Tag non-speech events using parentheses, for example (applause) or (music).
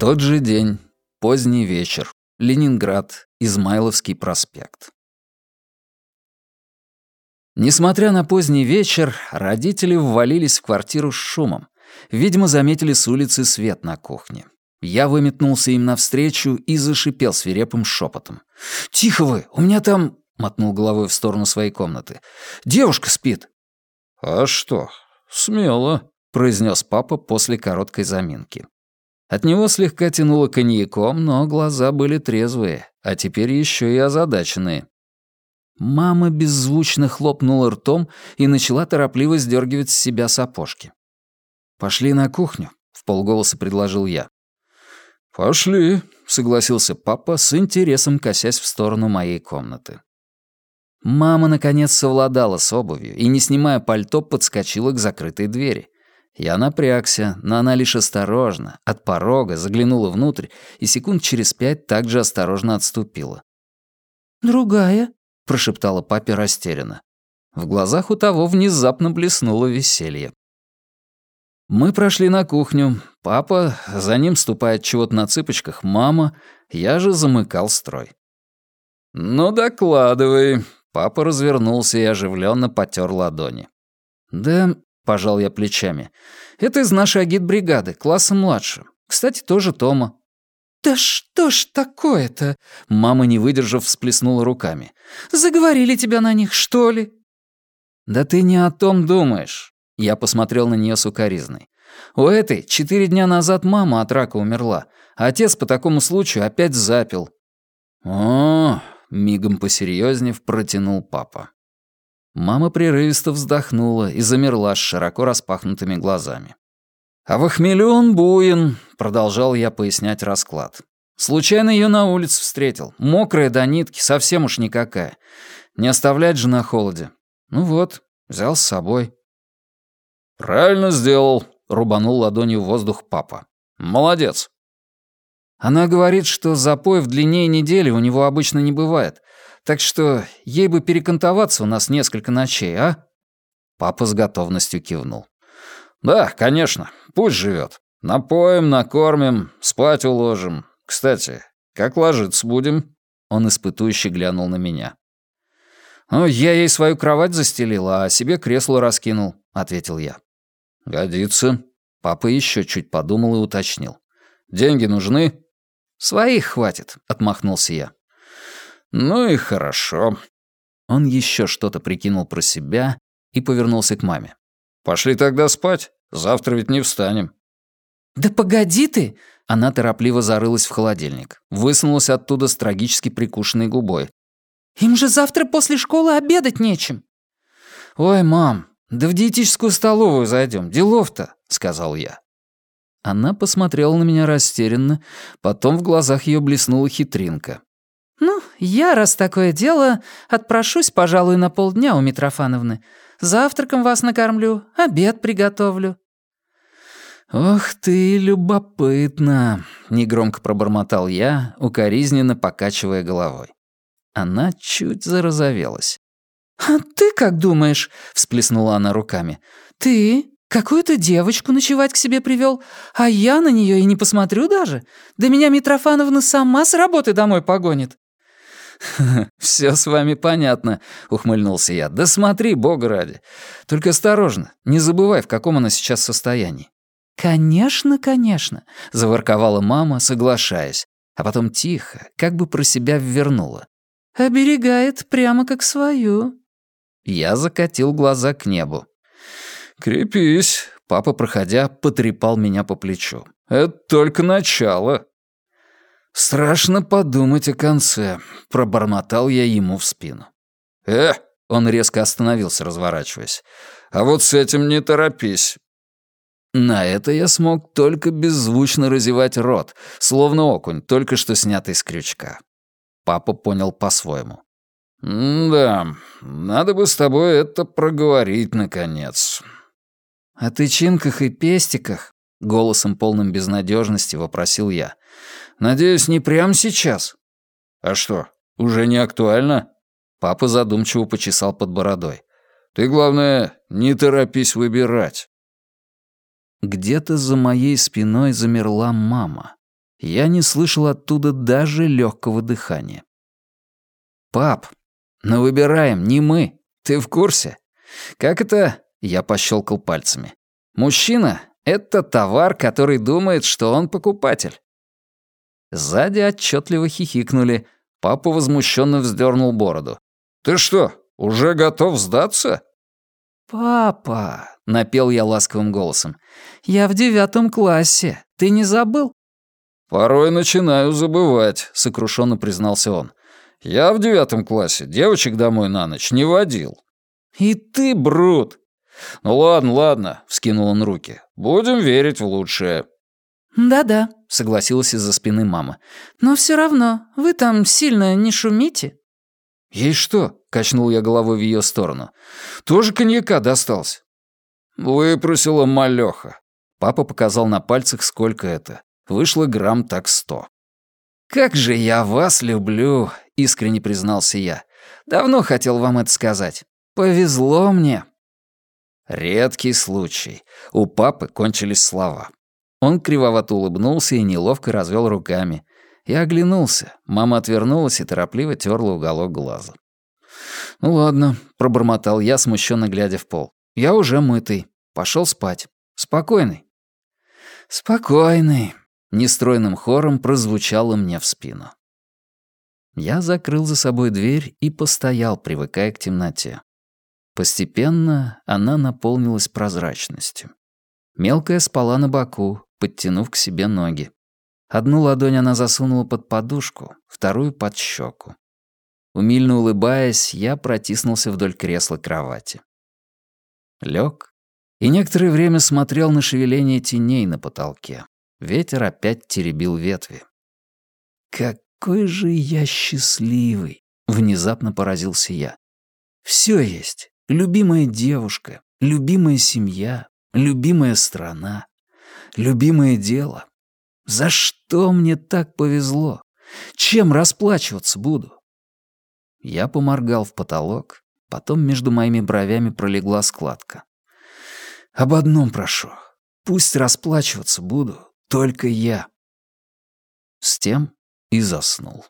Тот же день, поздний вечер, Ленинград, Измайловский проспект. Несмотря на поздний вечер, родители ввалились в квартиру с шумом. Видимо, заметили с улицы свет на кухне. Я выметнулся им навстречу и зашипел свирепым шепотом. «Тихо вы! У меня там...» — мотнул головой в сторону своей комнаты. «Девушка спит!» «А что? Смело!» — произнес папа после короткой заминки. От него слегка тянуло коньяком, но глаза были трезвые, а теперь еще и озадаченные. Мама беззвучно хлопнула ртом и начала торопливо сдергивать с себя сапожки. «Пошли на кухню», — в полголоса предложил я. «Пошли», — согласился папа, с интересом косясь в сторону моей комнаты. Мама, наконец, совладала с обувью и, не снимая пальто, подскочила к закрытой двери. Я напрягся, но она лишь осторожно, от порога, заглянула внутрь и секунд через пять также осторожно отступила. «Другая?» — прошептала папе растерянно. В глазах у того внезапно блеснуло веселье. Мы прошли на кухню. Папа, за ним ступает чего-то на цыпочках, мама, я же замыкал строй. «Ну, докладывай». Папа развернулся и оживленно потер ладони. «Да пожал я плечами. «Это из нашей агитбригады, класса младше. Кстати, тоже Тома». «Да что ж такое-то?» Мама, не выдержав, всплеснула руками. «Заговорили тебя на них, что ли?» «Да ты не о том думаешь». Я посмотрел на нее сукоризной. «У этой четыре дня назад мама от рака умерла, а отец по такому случаю опять запил». «О, мигом посерьезнев протянул папа. Мама прерывисто вздохнула и замерла с широко распахнутыми глазами. «А в хмелю буин», — продолжал я пояснять расклад. «Случайно ее на улице встретил. Мокрая до нитки, совсем уж никакая. Не оставлять же на холоде. Ну вот, взял с собой». «Правильно сделал», — рубанул ладонью в воздух папа. «Молодец». Она говорит, что запой в длине недели у него обычно не бывает, так что ей бы перекантоваться у нас несколько ночей, а?» Папа с готовностью кивнул. «Да, конечно, пусть живет. Напоим, накормим, спать уложим. Кстати, как ложиться будем?» Он испытующе глянул на меня. «Ну, я ей свою кровать застелил, а себе кресло раскинул», — ответил я. «Годится». Папа еще чуть подумал и уточнил. «Деньги нужны?» «Своих хватит», — отмахнулся я. «Ну и хорошо». Он еще что-то прикинул про себя и повернулся к маме. «Пошли тогда спать. Завтра ведь не встанем». «Да погоди ты!» Она торопливо зарылась в холодильник. Высунулась оттуда с трагически прикушенной губой. «Им же завтра после школы обедать нечем». «Ой, мам, да в диетическую столовую зайдем. Делов-то», — сказал я. Она посмотрела на меня растерянно, потом в глазах ее блеснула хитринка. «Ну, я, раз такое дело, отпрошусь, пожалуй, на полдня у Митрофановны. Завтраком вас накормлю, обед приготовлю». «Ох ты, любопытно!» — негромко пробормотал я, укоризненно покачивая головой. Она чуть зарозовелась. «А ты как думаешь?» — всплеснула она руками. «Ты какую-то девочку ночевать к себе привел, а я на нее и не посмотрю даже. Да меня Митрофановна сама с работы домой погонит». (laughs) «Все с вами понятно», — ухмыльнулся я. «Да смотри, бога ради. Только осторожно, не забывай, в каком она сейчас состоянии». «Конечно, конечно», — заворковала мама, соглашаясь, а потом тихо, как бы про себя ввернула. «Оберегает прямо как свою». Я закатил глаза к небу. «Крепись», — папа, проходя, потрепал меня по плечу. «Это только начало». «Страшно подумать о конце», — пробормотал я ему в спину. «Э!» — он резко остановился, разворачиваясь. «А вот с этим не торопись». На это я смог только беззвучно разевать рот, словно окунь, только что снятый с крючка. Папа понял по-своему. «Да, надо бы с тобой это проговорить, наконец». «О тычинках и пестиках?» — голосом полным безнадежности вопросил я. Надеюсь, не прямо сейчас. А что, уже не актуально? Папа задумчиво почесал под бородой. Ты, главное, не торопись выбирать. Где-то за моей спиной замерла мама. Я не слышал оттуда даже легкого дыхания. «Пап, но выбираем не мы. Ты в курсе? Как это...» — я пощелкал пальцами. «Мужчина — это товар, который думает, что он покупатель». Сзади отчетливо хихикнули. Папа возмущенно вздернул бороду. «Ты что, уже готов сдаться?» «Папа», — напел я ласковым голосом, — «я в девятом классе. Ты не забыл?» «Порой начинаю забывать», — сокрушенно признался он. «Я в девятом классе девочек домой на ночь не водил». «И ты, Брут!» «Ну ладно, ладно», — вскинул он руки. «Будем верить в лучшее». «Да-да», — согласилась из-за спины мама. «Но все равно, вы там сильно не шумите». «Ей что?» — качнул я головой в ее сторону. «Тоже коньяка достался». «Выпросила малёха». Папа показал на пальцах, сколько это. Вышло грамм так сто. «Как же я вас люблю!» — искренне признался я. «Давно хотел вам это сказать. Повезло мне». Редкий случай. У папы кончились слова. Он кривовато улыбнулся и неловко развел руками. Я оглянулся. Мама отвернулась и торопливо терла уголок глаза. «Ну ладно», — пробормотал я, смущенно глядя в пол. «Я уже мытый. Пошел спать. Спокойный». «Спокойный», — нестройным хором прозвучало мне в спину. Я закрыл за собой дверь и постоял, привыкая к темноте. Постепенно она наполнилась прозрачностью. Мелкая спала на боку, подтянув к себе ноги. Одну ладонь она засунула под подушку, вторую — под щеку. Умильно улыбаясь, я протиснулся вдоль кресла кровати. Лег и некоторое время смотрел на шевеление теней на потолке. Ветер опять теребил ветви. «Какой же я счастливый!» — внезапно поразился я. «Все есть. Любимая девушка, любимая семья, любимая страна, любимое дело. За что мне так повезло? Чем расплачиваться буду? Я поморгал в потолок, потом между моими бровями пролегла складка. Об одном прошу. Пусть расплачиваться буду только я. С тем и заснул.